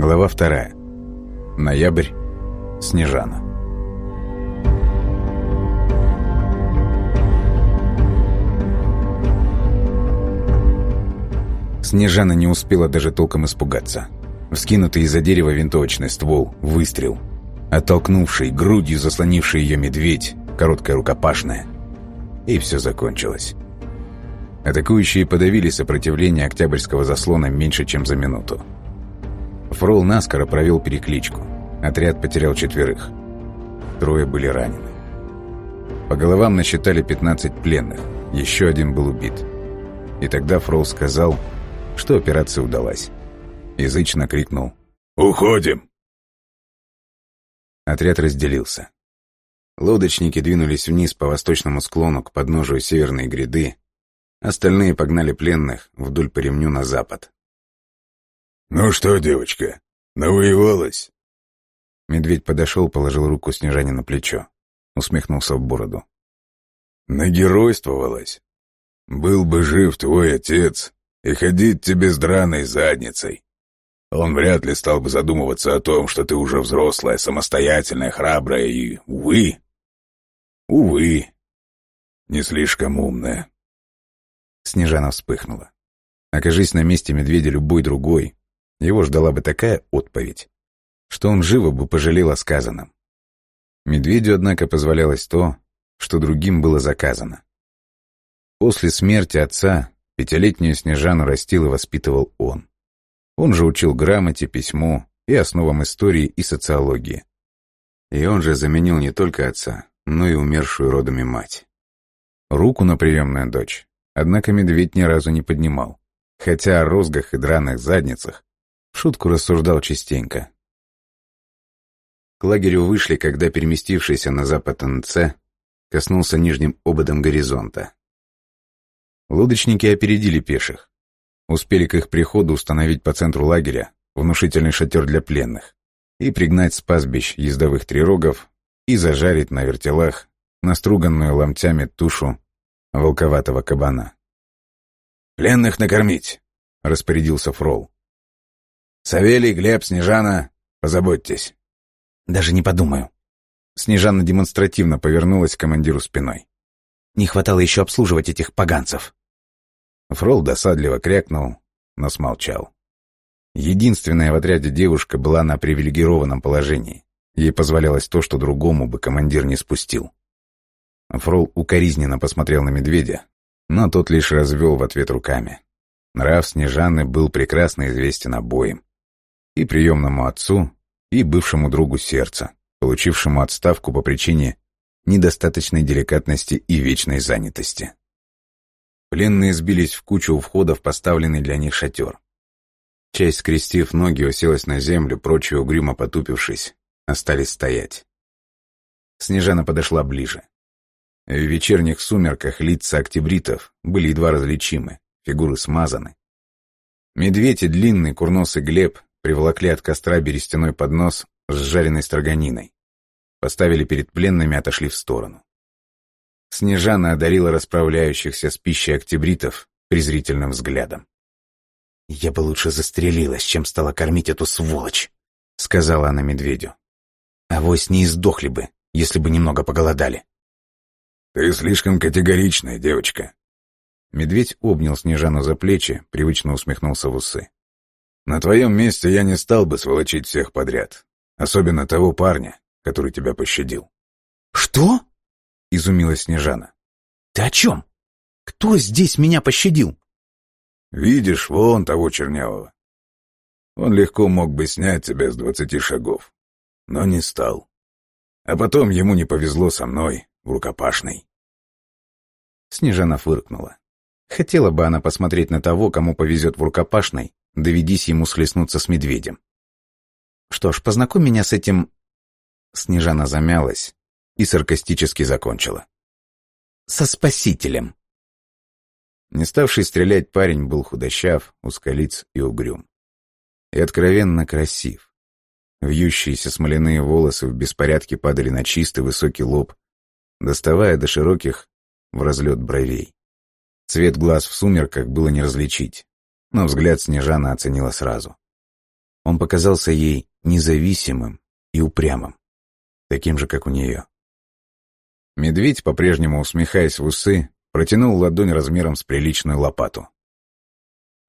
Глава вторая. Ноябрь. Снежана. Снежана не успела даже толком испугаться. Вскинутый из-за дерева винтовочный ствол, выстрел. Оттолкнувший, грудью заслонивший ее медведь, короткая рукопашная. И все закончилось. Атакующие подавили сопротивление Октябрьского заслона меньше, чем за минуту. Фрол наскоро провел перекличку. Отряд потерял четверых. Трое были ранены. По головам насчитали 15 пленных. Еще один был убит. И тогда Фрол сказал, что операция удалась. Язычно крикнул «Уходим!». Отряд разделился. Лодочники двинулись вниз по восточному склону к подножию северной гряды, остальные погнали пленных вдоль по ремню на запад. «Ну что, девочка, навоевалась?» Медведь подошел, положил руку Снежане на плечо. Усмехнулся в бороду. «Нагеройствовалась. Был бы жив твой отец, и ходить тебе с драной задницей. Он вряд ли стал бы задумываться о том, что ты уже взрослая, самостоятельная, храбрая и, увы, увы, не слишком умная». Снежана вспыхнула. Окажись на месте медведя любой другой, его ждала бы такая отповедь, что он живо бы пожалел о сказанном. Медведю, однако, позволялось то, что другим было заказано. После смерти отца пятилетнюю Снежану растил и воспитывал он. Он же учил грамоте, письму и основам истории и социологии. И он же заменил не только отца, но и умершую родами мать. Руку на приемную дочь, однако медведь ни разу не поднимал, хотя о розгах и драных задницах шутку рассуждал частенько. К лагерю вышли, когда переместившийся на запад НЦ коснулся нижним ободом горизонта. Лодочники опередили пеших. Успели к их приходу установить по центру лагеря внушительный шатер для пленных и пригнать с пастбищ ездовых трирогов и зажарить на вертелах наструганную ломтями тушу волковатого кабана. «Пленных накормить!» — распорядился Фрол. Савелий, Глеб, Снежана, позаботьтесь. Даже не подумаю. Снежана демонстративно повернулась к командиру спиной. Не хватало еще обслуживать этих поганцев. Фрол досадливо крякнул, но смолчал. Единственная в отряде девушка была на привилегированном положении. Ей позволялось то, что другому бы командир не спустил. Фрол укоризненно посмотрел на медведя, но тот лишь развел в ответ руками. Нрав Снежаны был прекрасно известен обоим и приемному отцу, и бывшему другу сердца, получившему отставку по причине недостаточной деликатности и вечной занятости. Пленные сбились в кучу у входа в поставленный для них шатер. Часть, скрестив ноги, уселась на землю, прочие, угрюмо потупившись, остались стоять. Снежана подошла ближе. В вечерних сумерках лица октябритов были едва различимы, фигуры смазаны. Медведь и длинный курносый Глеб приволокли от костра берестяной поднос с жареной строганиной. Поставили перед пленными, отошли в сторону. Снежана одарила расправляющихся с пищей октябритов презрительным взглядом. «Я бы лучше застрелилась, чем стала кормить эту сволочь», — сказала она медведю. «Авось не издохли бы, если бы немного поголодали». «Ты слишком категоричная, девочка». Медведь обнял Снежану за плечи, привычно усмехнулся в усы. На твоем месте я не стал бы сволочить всех подряд. Особенно того парня, который тебя пощадил. «Что?» — изумилась Снежана. «Ты о чем? Кто здесь меня пощадил?» «Видишь, вон того чернявого. Он легко мог бы снять тебя с двадцати шагов, но не стал. А потом ему не повезло со мной в рукопашной». Снежана фыркнула. Хотела бы она посмотреть на того, кому повезет в рукопашной, доведись ему схлестнуться с медведем. Что ж, познакомь меня с этим... Снежана замялась и саркастически закончила. Со спасителем. Не ставший стрелять парень был худощав, узколиц и угрюм. И откровенно красив. Вьющиеся смоляные волосы в беспорядке падали на чистый высокий лоб, доставая до широких в разлет бровей. Цвет глаз в сумерках было не различить, но взгляд Снежана оценила сразу. Он показался ей независимым и упрямым, таким же, как у нее. Медведь, по-прежнему усмехаясь в усы, протянул ладонь размером с приличную лопату.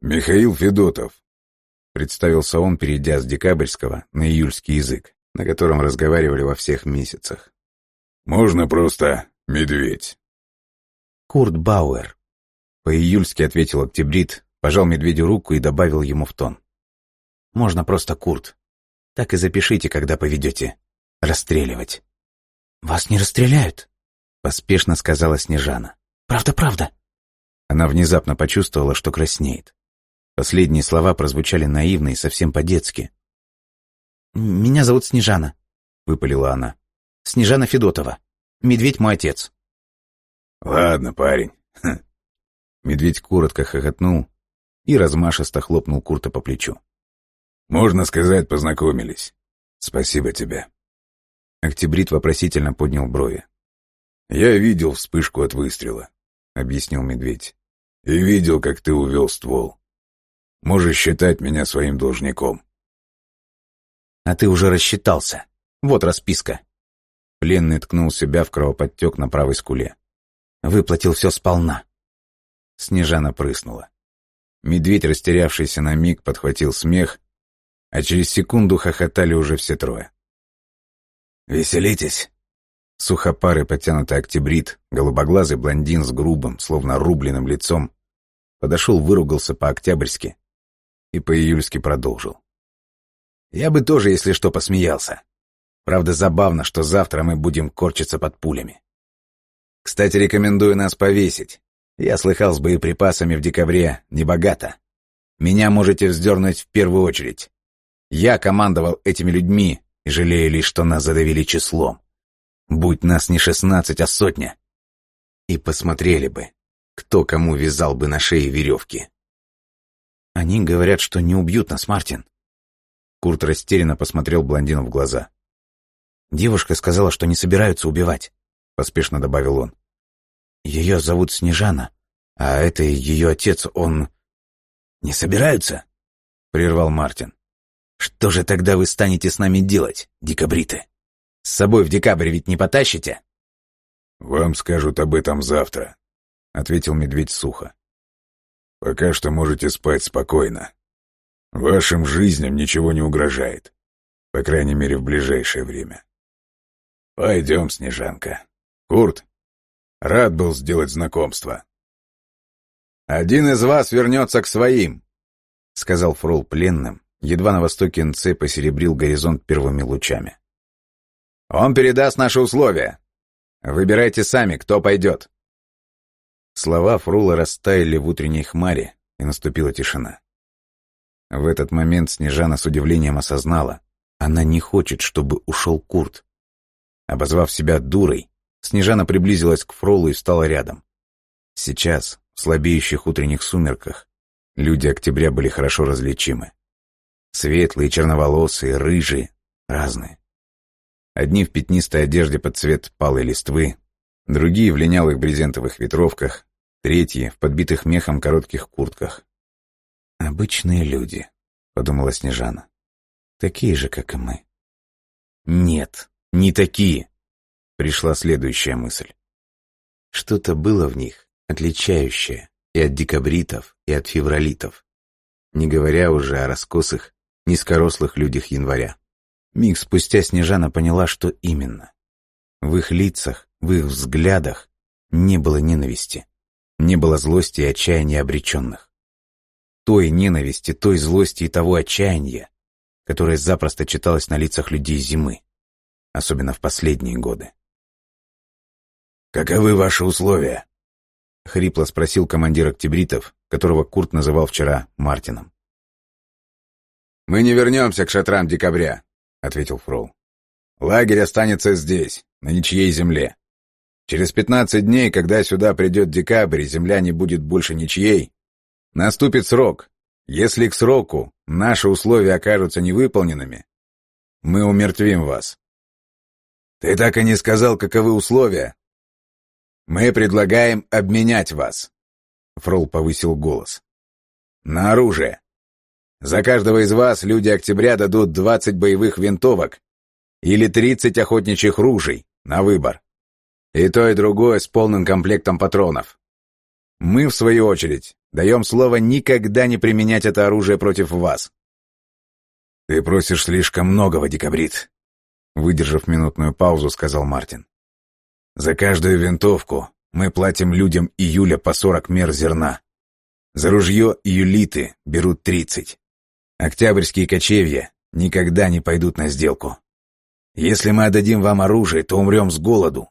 «Михаил Федотов», — представился он, перейдя с декабрьского на июльский язык, на котором разговаривали во всех месяцах. «Можно просто медведь». «Курт Бауэр», — по-июльски ответил октябрит, пожал медведю руку и добавил ему в тон. «Можно просто Курт. Так и запишите, когда поведете. Расстреливать». «Вас не расстреляют?» — поспешно сказала Снежана. «Правда, правда». Она внезапно почувствовала, что краснеет. Последние слова прозвучали наивно и совсем по-детски. «Меня зовут Снежана», — выпалила она. «Снежана Федотова. Медведь мой отец». «Ладно, парень». Медведь коротко хохотнул и размашисто хлопнул Курта по плечу. «Можно сказать, познакомились. Спасибо тебе». Октябрит вопросительно поднял брови. «Я видел вспышку от выстрела», — объяснил медведь. «И видел, как ты увел ствол. Можешь считать меня своим должником». «А ты уже рассчитался. Вот расписка». Пленный ткнул себя в кровоподтек на правой скуле. «Выплатил все сполна». Снежана прыснула. Медведь, растерявшийся на миг, подхватил смех, а через секунду хохотали уже все трое. «Веселитесь!» Сухопарый потянутый октябрит, голубоглазый блондин с грубым, словно рубленным лицом, подошел, выругался по-октябрьски и по-июльски продолжил. «Я бы тоже, если что, посмеялся. Правда, забавно, что завтра мы будем корчиться под пулями. Кстати, рекомендую нас повесить. Я слыхал, с боеприпасами в декабре небогато. Меня можете вздернуть в первую очередь. Я командовал этими людьми и жалею лишь, что нас задавили числом. Будь нас не шестнадцать, а сотня. И посмотрели бы, кто кому вязал бы на шее веревки. Они говорят, что не убьют нас, Мартин. Курт растерянно посмотрел блондину в глаза. Девушка сказала, что не собираются убивать, поспешно добавил он. Ее зовут Снежана, а это ее отец, он... Не собираются? Прервал Мартин. Что же тогда вы станете с нами делать, декабриты? С собой в декабрь ведь не потащите?» «Вам скажут об этом завтра», — ответил медведь сухо. «Пока что можете спать спокойно. Вашим жизням ничего не угрожает, по крайней мере, в ближайшее время. Пойдем, Снежанка. Курт, рад был сделать знакомство». «Один из вас вернется к своим», — сказал Фрол пленным, едва на востоке НЦ посеребрил горизонт первыми лучами. Он передаст наши условия. Выбирайте сами, кто пойдет». Слова Фрула растаяли в утренней хмаре, и наступила тишина. В этот момент Снежана с удивлением осознала, она не хочет, чтобы ушел Курт. Обозвав себя дурой, Снежана приблизилась к Фролу и стала рядом. Сейчас, в слабеющих утренних сумерках, люди октября были хорошо различимы. Светлые, черноволосые, рыжие, разные. Одни в пятнистой одежде под цвет палой листвы, другие в линялых брезентовых ветровках, третьи в подбитых мехом коротких куртках. «Обычные люди», — подумала Снежана. «Такие же, как и мы». «Нет, не такие», — пришла следующая мысль. Что-то было в них, отличающее и от декабритов, и от февралитов, не говоря уже о раскосых, низкорослых людях января. Миг спустя Снежана поняла, что именно. В их лицах, в их взглядах не было ненависти, не было злости и отчаяния обреченных. Той ненависти, той злости и того отчаяния, которое запросто читалось на лицах людей зимы, особенно в последние годы. «Каковы ваши условия?» — хрипло спросил командир октябритов, которого Курт называл вчера Мартином. «Мы не вернемся к шатрам декабря», — ответил Фрол. «Лагерь останется здесь, на ничьей земле. Через пятнадцать дней, когда сюда придет декабрь земля не будет больше ничьей, наступит срок. Если к сроку наши условия окажутся невыполненными, мы умертвим вас». «Ты так и не сказал, каковы условия?» «Мы предлагаем обменять вас», — Фрол повысил голос. «На оружие. За каждого из вас люди октября дадут 20 боевых винтовок или 30 охотничьих ружей на выбор. И то, и другое с полным комплектом патронов. Мы, в свою очередь, даем слово никогда не применять это оружие против вас. «Ты просишь слишком многого, декабрит», — выдержав минутную паузу, сказал Мартин. «За каждую винтовку мы платим людям июля по сорок мер зерна. За ружье июлиты берут тридцать. Октябрьские кочевья никогда не пойдут на сделку. Если мы отдадим вам оружие, то умрем с голоду.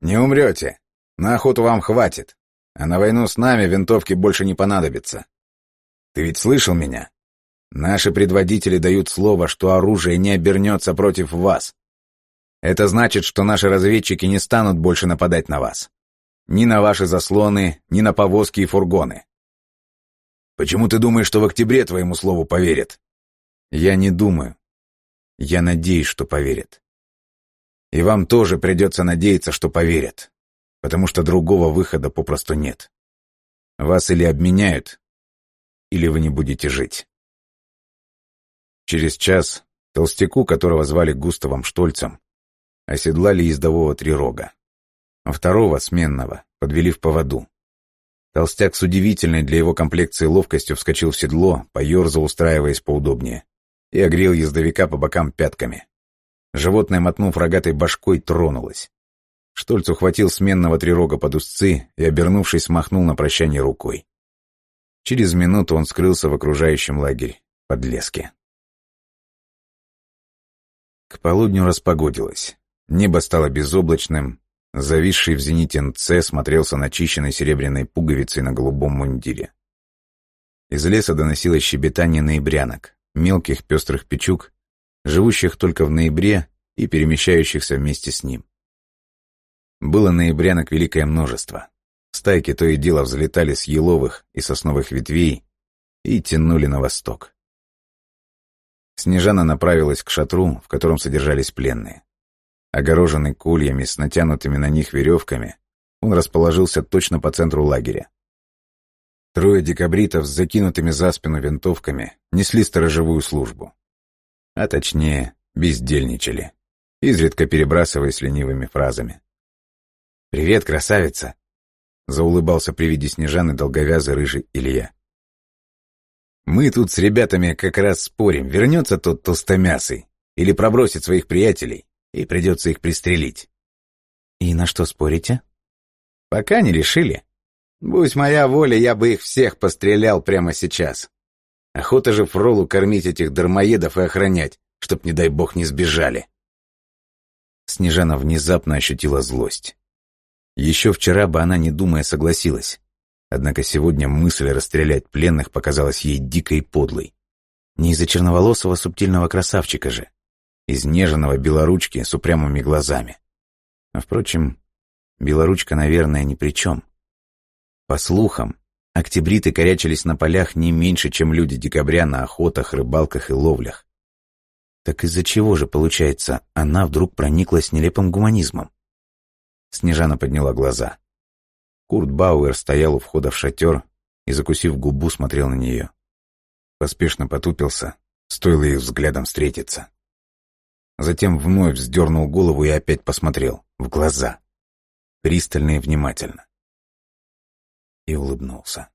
Не умрете. На охоту вам хватит. А на войну с нами винтовки больше не понадобятся. Ты ведь слышал меня? Наши предводители дают слово, что оружие не обернется против вас. Это значит, что наши разведчики не станут больше нападать на вас. Ни на ваши заслоны, ни на повозки и фургоны. Почему ты думаешь, что в октябре твоему слову поверят? Я не думаю. Я надеюсь, что поверят. И вам тоже придется надеяться, что поверят потому что другого выхода попросту нет. Вас или обменяют, или вы не будете жить. Через час толстяку, которого звали Густавом Штольцем, оседлали ездового трирога. А второго, сменного, подвели в поводу. Толстяк с удивительной для его комплекции ловкостью вскочил в седло, поерзал, устраиваясь поудобнее, и огрел ездовика по бокам пятками. Животное, мотнув рогатой башкой, тронулось. Штольц ухватил сменного трирога под узцы и, обернувшись, махнул на прощание рукой. Через минуту он скрылся в окружающем лагере под леске. К полудню распогодилось. Небо стало безоблачным. Зависший в зените НЦ смотрелся начищенной серебряной пуговицей на голубом мундире. Из леса доносилось щебетание ноябрянок, мелких пестрых печук, живущих только в ноябре и перемещающихся вместе с ним. Было ноябрянок великое множество. Стайки то и дело взлетали с еловых и сосновых ветвей и тянули на восток. Снежана направилась к шатру, в котором содержались пленные. Огороженный кольями с натянутыми на них веревками, он расположился точно по центру лагеря. Трое декабритов с закинутыми за спину винтовками несли сторожевую службу. А точнее, бездельничали, изредка перебрасываясь ленивыми фразами. «Привет, красавица!» Заулыбался при виде Снежаны долговязый рыжий Илья. «Мы тут с ребятами как раз спорим, вернется тот толстомясый или пробросит своих приятелей, и придется их пристрелить». «И на что спорите?» «Пока не решили. Будь моя воля, я бы их всех пострелял прямо сейчас. Охота же Фролу кормить этих дармоедов и охранять, чтоб, не дай бог, не сбежали». Снежана внезапно ощутила злость. Еще вчера бы она, не думая, согласилась. Однако сегодня мысль расстрелять пленных показалась ей дикой и подлой. Не из-за черноволосого субтильного красавчика же. Из нежного белоручки с упрямыми глазами. А впрочем, белоручка, наверное, ни при чем. По слухам, октябриты корячились на полях не меньше, чем люди декабря на охотах, рыбалках и ловлях. Так из-за чего же, получается, она вдруг прониклась нелепым гуманизмом? Снежана подняла глаза. Курт Бауэр стоял у входа в шатер и, закусив губу, смотрел на нее. Поспешно потупился, стоило их взглядом встретиться. Затем вновь вздернул голову и опять посмотрел в глаза, пристально и внимательно. И улыбнулся.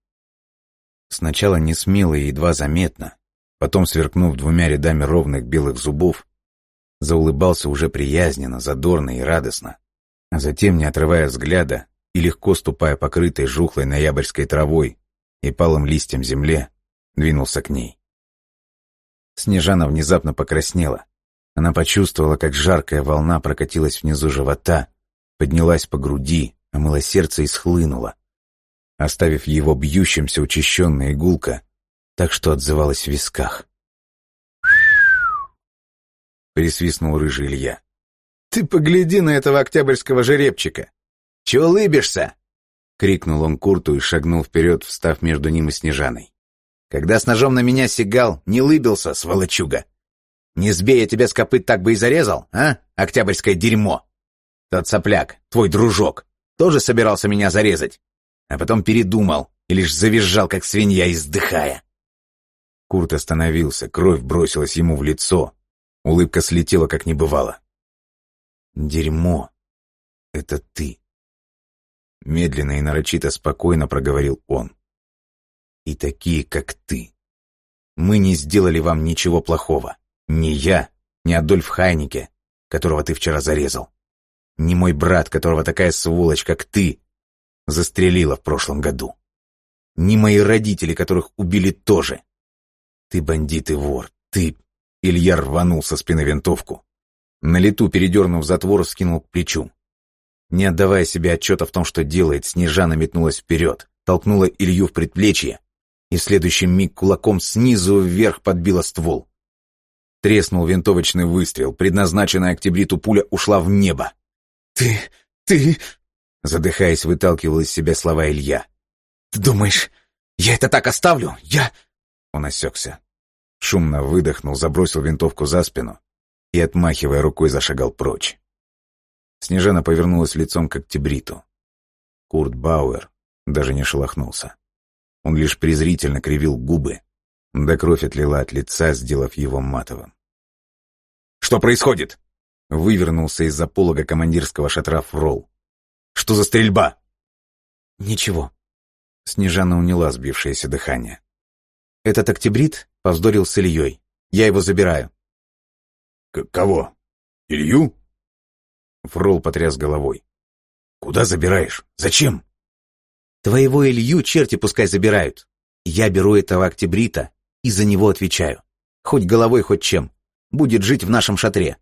Сначала не смело и едва заметно, потом, сверкнув двумя рядами ровных белых зубов, заулыбался уже приязненно, задорно и радостно а затем, не отрывая взгляда и легко ступая покрытой жухлой ноябрьской травой и палым листьям земле, двинулся к ней. Снежана внезапно покраснела. Она почувствовала, как жаркая волна прокатилась внизу живота, поднялась по груди, омыла сердце и схлынула, оставив его бьющимся учащенно игулка, так что отзывалась в висках. Присвистнул рыжий Илья. «Ты погляди на этого октябрьского жеребчика! Чего улыбишься?» — крикнул он Курту и шагнул вперед, встав между ним и Снежаной. «Когда с ножом на меня сигал, не лыбился, сволочуга! Не сбей я тебя с копыт так бы и зарезал, а, октябрьское дерьмо! Тот сопляк, твой дружок, тоже собирался меня зарезать, а потом передумал и лишь завизжал, как свинья, издыхая». Курт остановился, кровь бросилась ему в лицо. Улыбка слетела, как не бывало. «Дерьмо! Это ты!» Медленно и нарочито спокойно проговорил он. «И такие, как ты. Мы не сделали вам ничего плохого. Ни я, ни Адольф Хайнике, которого ты вчера зарезал. Ни мой брат, которого такая сволочь, как ты, застрелила в прошлом году. Ни мои родители, которых убили тоже. Ты бандит и вор. Ты... Илья рванул со спины винтовку. На лету, передернув затвор, скинул к плечу. Не отдавая себе отчета в том, что делает, Снежана метнулась вперед, толкнула Илью в предплечье и в следующий миг кулаком снизу вверх подбила ствол. Треснул винтовочный выстрел, предназначенная октябриту пуля ушла в небо. «Ты... ты...» Задыхаясь, выталкивал из себя слова Илья. «Ты думаешь, я это так оставлю? Я...» Он осекся. Шумно выдохнул, забросил винтовку за спину и, отмахивая рукой, зашагал прочь. Снежана повернулась лицом к Октябриту. Курт Бауэр даже не шелохнулся. Он лишь презрительно кривил губы, да кровь отлила от лица, сделав его матовым. «Что происходит?» Вывернулся из-за полога командирского шатра Фрол. «Что за стрельба?» «Ничего». Снежана уняла сбившееся дыхание. «Этот октябрит повздорил с Ильей. Я его забираю». К «Кого? Илью?» Фрол потряс головой. «Куда забираешь? Зачем?» «Твоего Илью черти пускай забирают. Я беру этого октябрита и за него отвечаю. Хоть головой, хоть чем. Будет жить в нашем шатре.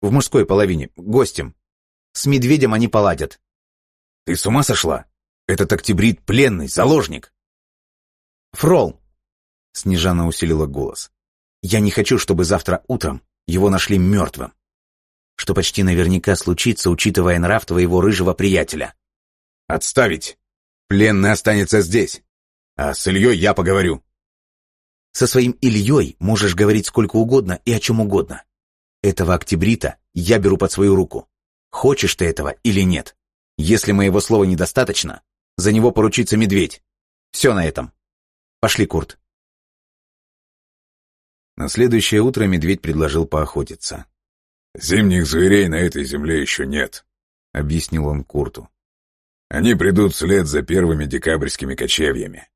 В мужской половине, гостем. С медведем они поладят». «Ты с ума сошла? Этот октябрит пленный, заложник!» «Фрол!» Снежана усилила голос. «Я не хочу, чтобы завтра утром его нашли мертвым. Что почти наверняка случится, учитывая нрав твоего рыжего приятеля». «Отставить! Пленный останется здесь. А с Ильей я поговорю». «Со своим Ильей можешь говорить сколько угодно и о чем угодно. Этого октябрита я беру под свою руку. Хочешь ты этого или нет? Если моего слова недостаточно, за него поручится медведь. Все на этом. Пошли, Курт. На следующее утро медведь предложил поохотиться. «Зимних зверей на этой земле еще нет», — объяснил он Курту. «Они придут вслед за первыми декабрьскими кочевьями.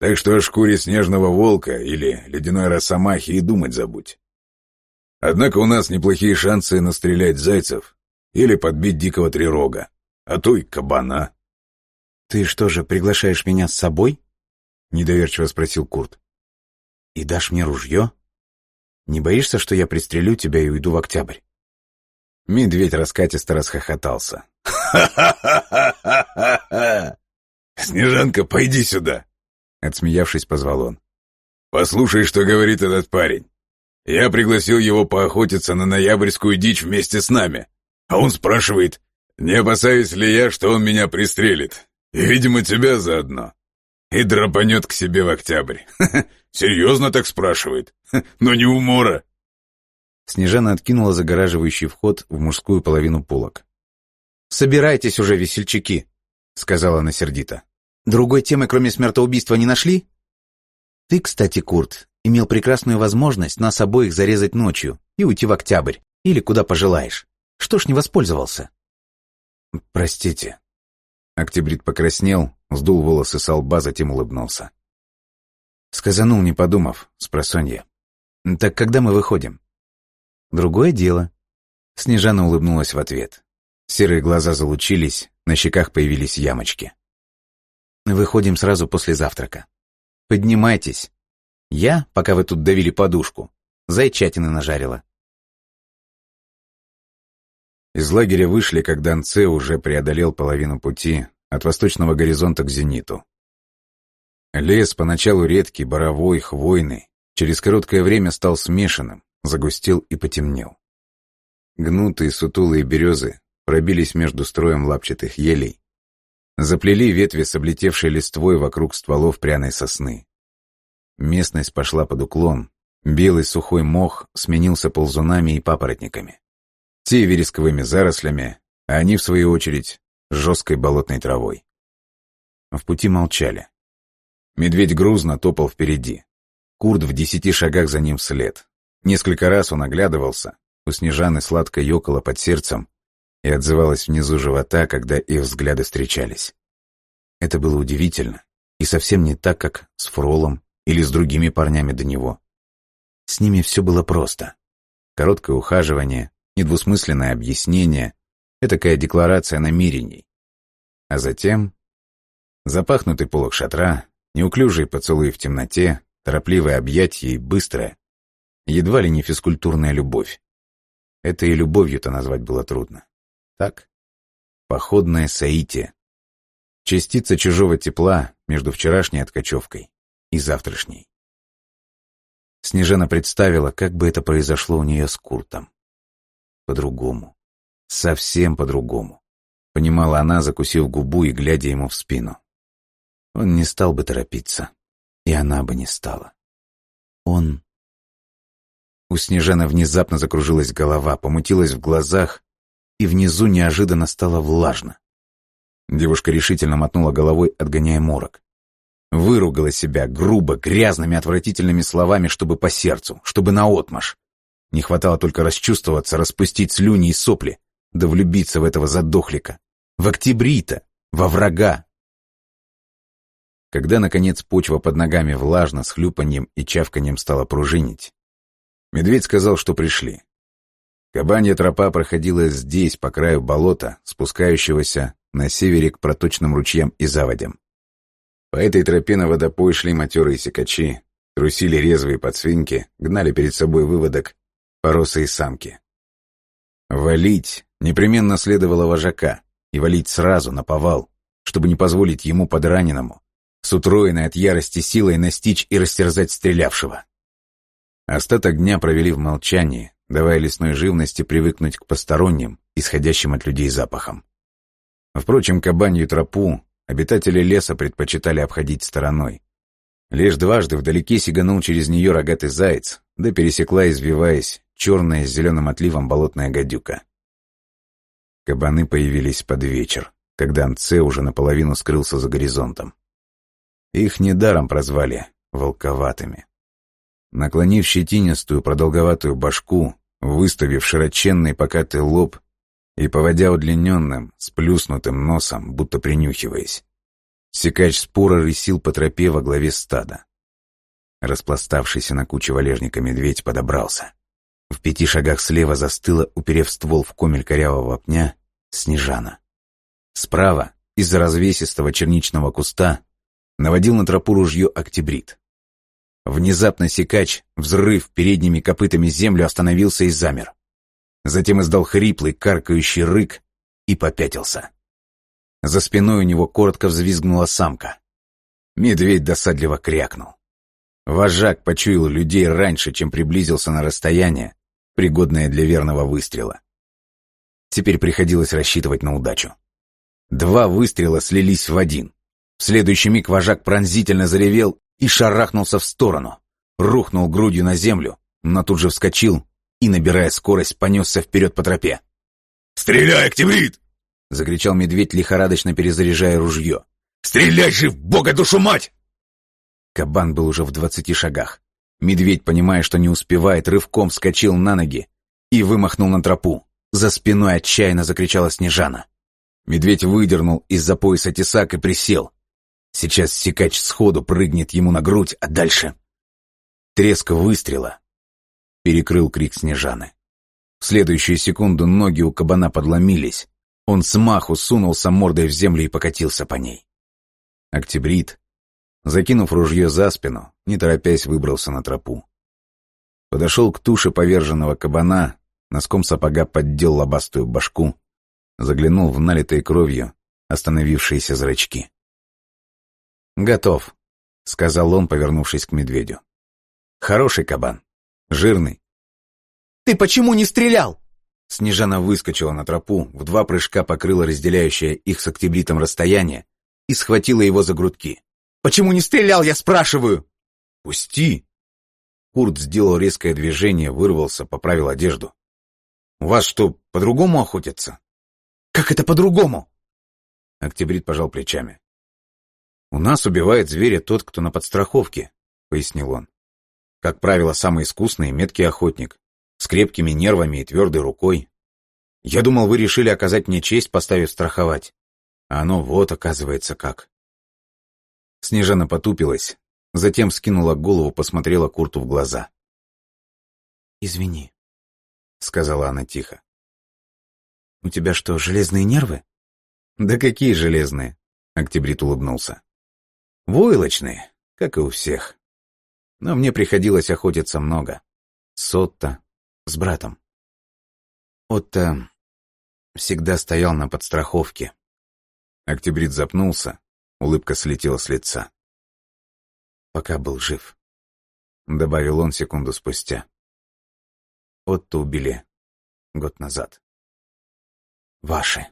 Так что о шкуре снежного волка или ледяной росомахи и думать забудь. Однако у нас неплохие шансы настрелять зайцев или подбить дикого трирога, а то и кабана». «Ты что же, приглашаешь меня с собой?» — недоверчиво спросил Курт. «И дашь мне ружье?» Не боишься, что я пристрелю тебя и уйду в октябрь?» Медведь раскатисто расхохотался. «Ха-ха-ха-ха-ха! Снежанка, пойди сюда!» Отсмеявшись, позвал он. «Послушай, что говорит этот парень. Я пригласил его поохотиться на ноябрьскую дичь вместе с нами. А он спрашивает, не опасаюсь ли я, что он меня пристрелит. И, видимо, тебя заодно. И драпанет к себе в октябрь. Серьезно так спрашивает? Но не умора. Снежана откинула загораживающий вход в мужскую половину полок. «Собирайтесь уже, весельчаки», — сказала она сердито. «Другой темы, кроме смертоубийства, не нашли?» «Ты, кстати, Курт, имел прекрасную возможность нас обоих зарезать ночью и уйти в октябрь, или куда пожелаешь. Что ж не воспользовался?» «Простите». Октябрит покраснел, сдул волосы со лба, затем улыбнулся. Сказанул, не подумав, с просонья. «Так когда мы выходим?» «Другое дело». Снежана улыбнулась в ответ. Серые глаза залучились, на щеках появились ямочки. «Выходим сразу после завтрака. Поднимайтесь. Я, пока вы тут давили подушку, зайчатины нажарила». Из лагеря вышли, когда Нце уже преодолел половину пути от восточного горизонта к зениту. Лес, поначалу редкий, боровой, хвойный, через короткое время стал смешанным, загустел и потемнел. Гнутые сутулые березы пробились между строем лапчатых елей, заплели ветви с облетевшей листвой вокруг стволов пряной сосны. Местность пошла под уклон, белый сухой мох сменился ползунами и папоротниками. Те вересковыми зарослями, а они, в свою очередь, жесткой болотной травой. В пути молчали. Медведь грузно топал впереди. Курт в десяти шагах за ним вслед. Несколько раз он оглядывался, у Снежаны сладко ёкало под сердцем и отзывалось внизу живота, когда их взгляды встречались. Это было удивительно и совсем не так, как с Фролом или с другими парнями до него. С ними все было просто. Короткое ухаживание, недвусмысленное объяснение, этакая декларация намерений. А затем запахнутый полог шатра, неуклюжие поцелуи в темноте, торопливое объятие и быстрое, едва ли не физкультурная любовь. Это и любовью-то назвать было трудно. Так? Походное соитие. Частица чужого тепла между вчерашней откачевкой и завтрашней. Снежана представила, как бы это произошло у нее с Куртом. По-другому. Совсем по-другому. Понимала она, закусив губу и глядя ему в спину. Он не стал бы торопиться. И она бы не стала. Он... У Снежаны внезапно закружилась голова, помутилась в глазах, и внизу неожиданно стало влажно. Девушка решительно мотнула головой, отгоняя морок. Выругала себя грубо, грязными, отвратительными словами, чтобы по сердцу, чтобы наотмашь. Не хватало только расчувствоваться, распустить слюни и сопли, да влюбиться в этого задохлика. В октябрита, во врага. Когда, наконец, почва под ногами влажно, с хлюпаньем и чавканьем стала пружинить, медведь сказал, что пришли. Кабанья тропа проходила здесь, по краю болота, спускающегося на севере к проточным ручьям и заводям. По этой тропе на водопой шли матерые сикачи, трусили резвые подсвинки, гнали перед собой выводок поросые самки. Валить непременно следовало вожака, и валить сразу, на повал, чтобы не позволить ему подраненному, с утроенной от ярости силой настичь и растерзать стрелявшего. Остаток дня провели в молчании, давая лесной живности привыкнуть к посторонним, исходящим от людей запахам. Впрочем, кабанью тропу обитатели леса предпочитали обходить стороной. Лишь дважды вдалеке сиганул через нее рогатый заяц, да пересекла, извиваясь, черная с зеленым отливом болотная гадюка. Кабаны появились под вечер, когда Анце уже наполовину скрылся за горизонтом. Их недаром прозвали «волковатыми». Наклонив щетинистую продолговатую башку, выставив широченный покатый лоб и поводя удлиненным, сплюснутым носом, будто принюхиваясь. Секач спора рысил по тропе во главе стада. Распластавшийся на куче валежника медведь подобрался. В пяти шагах слева застыла, уперев ствол в комель корявого пня, Снежана. Справа, из-за развесистого черничного куста, наводил на тропу ружье октябрит. Внезапно секач, взрыв передними копытами землю, остановился и замер затем издал хриплый, каркающий рык и попятился. За спиной у него коротко взвизгнула самка. Медведь досадливо крякнул. Вожак почуял людей раньше, чем приблизился на расстояние, пригодное для верного выстрела. Теперь приходилось рассчитывать на удачу. Два выстрела слились в один. В следующий миг вожак пронзительно заревел и шарахнулся в сторону. Рухнул грудью на землю, но тут же вскочил и, набирая скорость, понесся вперед по тропе. «Стреляй, Октябрит!» — закричал медведь, лихорадочно перезаряжая ружье. «Стреляй же, в бога душу мать!» Кабан был уже в двадцати шагах. Медведь, понимая, что не успевает, рывком вскочил на ноги и вымахнул на тропу. За спиной отчаянно закричала Снежана. Медведь выдернул из-за пояса тесак и присел. Сейчас секач сходу прыгнет ему на грудь, а дальше... Треск выстрела, перекрыл крик Снежаны. В следующую секунду ноги у кабана подломились. Он смаху сунулся мордой в землю и покатился по ней. Октябрит, закинув ружье за спину, не торопясь выбрался на тропу. Подошел к туше поверженного кабана, носком сапога поддел лобастую башку, заглянул в налитые кровью остановившиеся зрачки. «Готов», — сказал он, повернувшись к медведю. «Хороший кабан. Жирный. «Ты почему не стрелял?» Снежана выскочила на тропу, в два прыжка покрыла разделяющее их с октябритом расстояние и схватила его за грудки. «Почему не стрелял, я спрашиваю?» «Пусти!» Курт сделал резкое движение, вырвался, поправил одежду. «У вас что, по-другому охотятся?» «Как это по-другому?» Октябрит пожал плечами. «У нас убивает зверя тот, кто на подстраховке», — пояснил он. как правило, самый искусный и меткий охотник, с крепкими нервами и твердой рукой. Я думал, вы решили оказать мне честь, поставив страховать. А оно вот, оказывается, как. Снежана потупилась, затем скинула голову, посмотрела Курту в глаза. «Извини», — сказала она тихо. «У тебя что, железные нервы?» «Да какие железные?» — Октябрит улыбнулся. «Войлочные, как и у всех. Но мне приходилось охотиться много. С Отто, с братом. Отто всегда стоял на подстраховке». Октябрит запнулся, улыбка слетела с лица. «Пока был жив», — добавил он секунду спустя. Отто убили год назад. Ваши.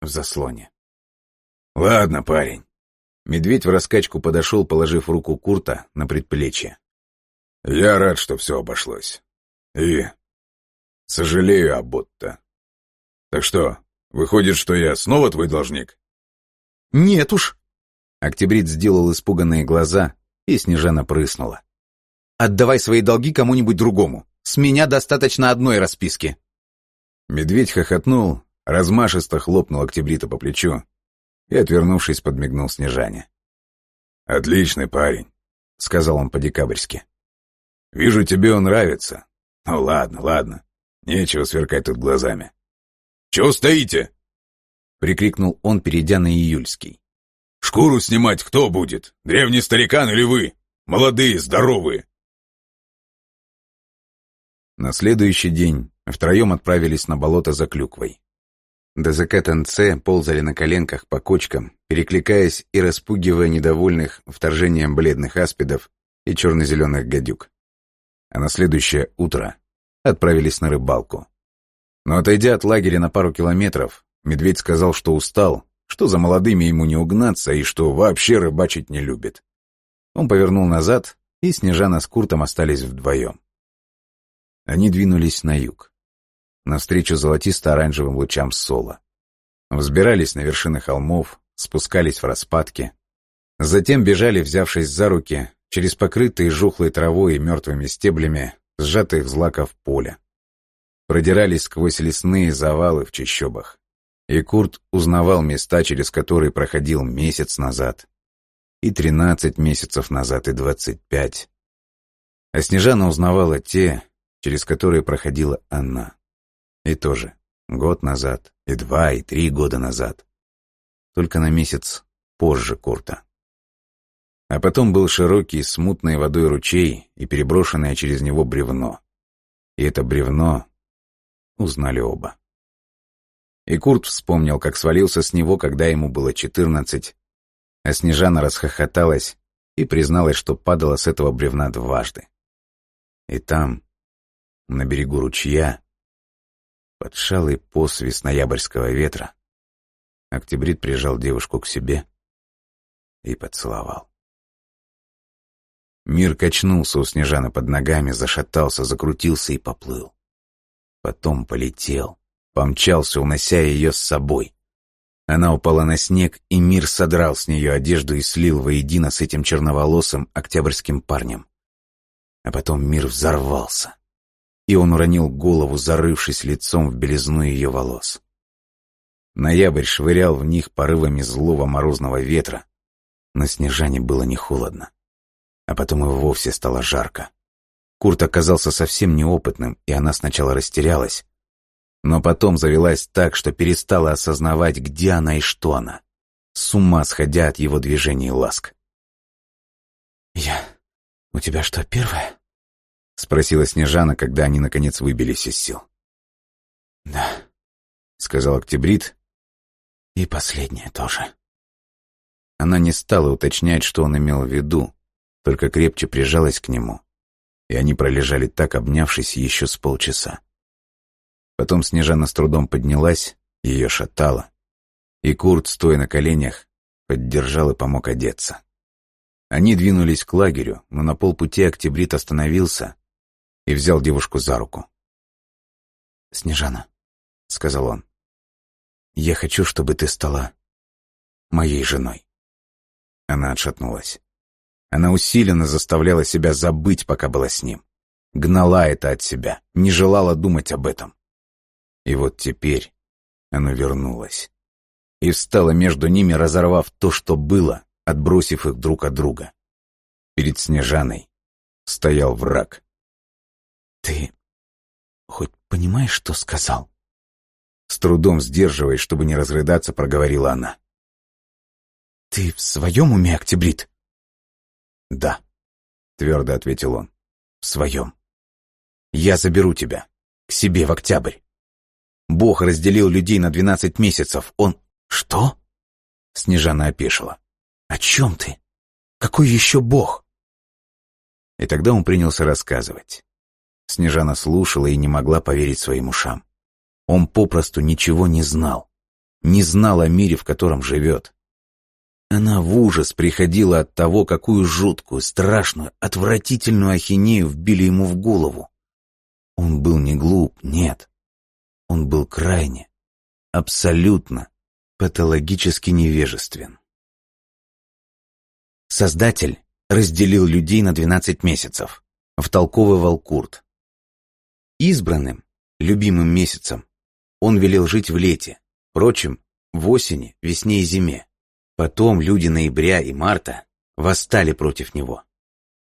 В заслоне. Ладно, парень. Медведь в раскачку подошел, положив руку Курта на предплечье. Я рад, что все обошлось. И сожалею об Отто. Так что, выходит, что я снова твой должник? Нет уж. Октябрит сделал испуганные глаза, и Снежана прыснула. Отдавай свои долги кому-нибудь другому. С меня достаточно одной расписки. Медведь хохотнул, размашисто хлопнул Октябрита по плечу и, отвернувшись, подмигнул Снежане. «Отличный парень», — сказал он по-декабрьски. «Вижу, тебе он нравится. Ну ладно, ладно, нечего сверкать тут глазами». «Чего стоите?» — прикрикнул он, перейдя на июльский. «Шкуру снимать кто будет? Древний старикан или вы? Молодые, здоровые?» На следующий день втроем отправились на болото за клюквой. До заката НЦ ползали на коленках по кочкам, перекликаясь и распугивая недовольных вторжением бледных аспидов и черно-зеленых гадюк. А на следующее утро отправились на рыбалку. Но отойдя от лагеря на пару километров, медведь сказал, что устал, что за молодыми ему не угнаться и что вообще рыбачить не любит. Он повернул назад, и Снежана с Куртом остались вдвоем. Они двинулись на юг, навстречу золотисто-оранжевым лучам сола. Взбирались на вершины холмов, спускались в распадки. Затем бежали, взявшись за руки, через покрытые жухлой травой и мертвыми стеблями, сжатых злаков поля. Продирались сквозь лесные завалы в чащобах. И Курт узнавал места, через которые проходил месяц назад. И тринадцать месяцев назад, и двадцать пять. А Снежана узнавала те, через которые проходила она. И тоже год назад, и два, и три года назад. Только на месяц позже Курта. А потом был широкий, смутной водой ручей и переброшенное через него бревно. И это бревно узнали оба. И Курт вспомнил, как свалился с него, когда ему было четырнадцать, а Снежана расхохоталась и призналась, что падала с этого бревна дважды. И там, на берегу ручья, под шалый посвист ноябрьского ветра, Октябрит прижал девушку к себе и поцеловал. Мир качнулся у Снежаны под ногами, зашатался, закрутился и поплыл. Потом полетел, помчался, унося ее с собой. Она упала на снег, и мир содрал с нее одежду и слил воедино с этим черноволосым октябрьским парнем. А потом мир взорвался и он уронил голову, зарывшись лицом в белизну ее волос. Ноябрь швырял в них порывами злого морозного ветра, но Снежане было не холодно. А потом и вовсе стало жарко. Курт оказался совсем неопытным, и она сначала растерялась, но потом завелась так, что перестала осознавать, где она и что она, с ума сходя от его движений ласк. «Я... у тебя что, первая?» — спросила Снежана, когда они, наконец, выбились из сил. «Да», — сказал Октябрит, — «и последнее тоже». Она не стала уточнять, что он имел в виду, только крепче прижалась к нему, и они пролежали так, обнявшись еще с полчаса. Потом Снежана с трудом поднялась, ее шатало, и Курт, стоя на коленях, поддержал и помог одеться. Они двинулись к лагерю, но на полпути Октябрит остановился и взял девушку за руку. «Снежана», — сказал он, — «я хочу, чтобы ты стала моей женой». Она отшатнулась. Она усиленно заставляла себя забыть, пока была с ним. Гнала это от себя, не желала думать об этом. И вот теперь оно вернулось. И встало между ними, разорвав то, что было, отбросив их друг от друга. Перед Снежаной стоял враг. «Ты хоть понимаешь, что сказал?» С трудом сдерживаясь, чтобы не разрыдаться, проговорила она. «Ты в своем уме, Октябрит?» «Да», — твердо ответил он, — «в своем. Я заберу тебя к себе в октябрь. Бог разделил людей на двенадцать месяцев. Он...» «Что?» — Снежана опешила. «О чем ты? Какой еще Бог?» И тогда он принялся рассказывать. Снежана слушала и не могла поверить своим ушам. Он попросту ничего не знал. Не знал о мире, в котором живет. Она в ужас приходила от того, какую жуткую, страшную, отвратительную ахинею вбили ему в голову. Он был не глуп, нет. Он был крайне, абсолютно, патологически невежествен. Создатель разделил людей на 12 месяцев, втолковывал Курт. Избранным, любимым месяцем, он велел жить в лете, впрочем, в осени, весне и зиме. Потом люди ноября и марта восстали против него.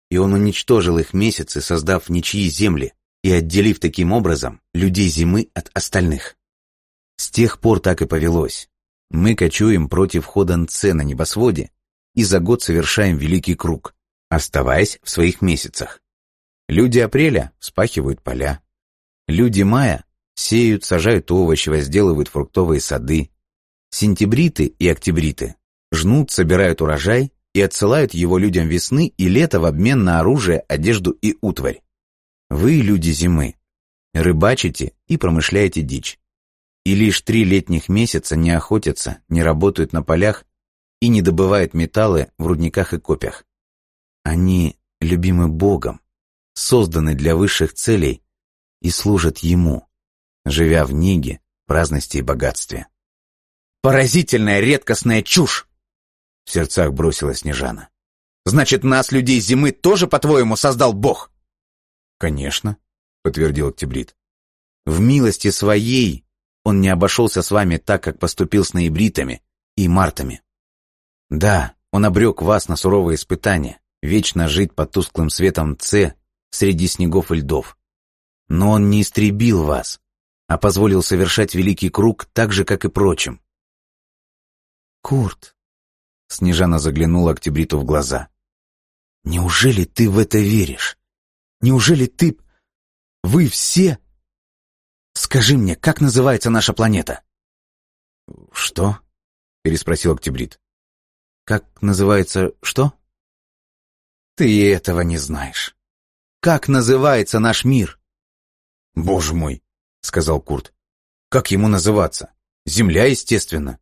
И он уничтожил их месяцы, создав ничьи земли и отделив таким образом людей зимы от остальных. С тех пор так и повелось. Мы кочуем против хода Нце на небосводе и за год совершаем великий круг, оставаясь в своих месяцах. Люди апреля вспахивают поля. Люди мая сеют, сажают овощи, возделывают фруктовые сады. Сентябриты и октябриты жнут, собирают урожай и отсылают его людям весны и лета в обмен на оружие, одежду и утварь. Вы люди зимы, рыбачите и промышляете дичь. И лишь три летних месяца не охотятся, не работают на полях и не добывают металлы в рудниках и копях. Они любимы Богом, созданы для высших целей и служат Ему, живя в неге, праздности и богатстве. «Поразительная редкостная чушь!» В сердцах бросила Снежана. «Значит, нас, людей зимы, тоже, по-твоему, создал Бог?» «Конечно», — подтвердил Октябрит. «В милости своей он не обошелся с вами так, как поступил с ноябритами и мартами. Да, он обрек вас на суровые испытания, вечно жить под тусклым светом Ц среди снегов и льдов. Но он не истребил вас, а позволил совершать великий круг так же, как и прочим. «Курт», — Снежана заглянула Октябриту в глаза, — «неужели ты в это веришь? Неужели ты... Вы все... Скажи мне, как называется наша планета?» «Что?» — переспросил Октябрит. «Как называется что?» «Ты этого не знаешь. Как называется наш мир?» «Боже мой!» — сказал Курт. «Как ему называться? Земля, естественно.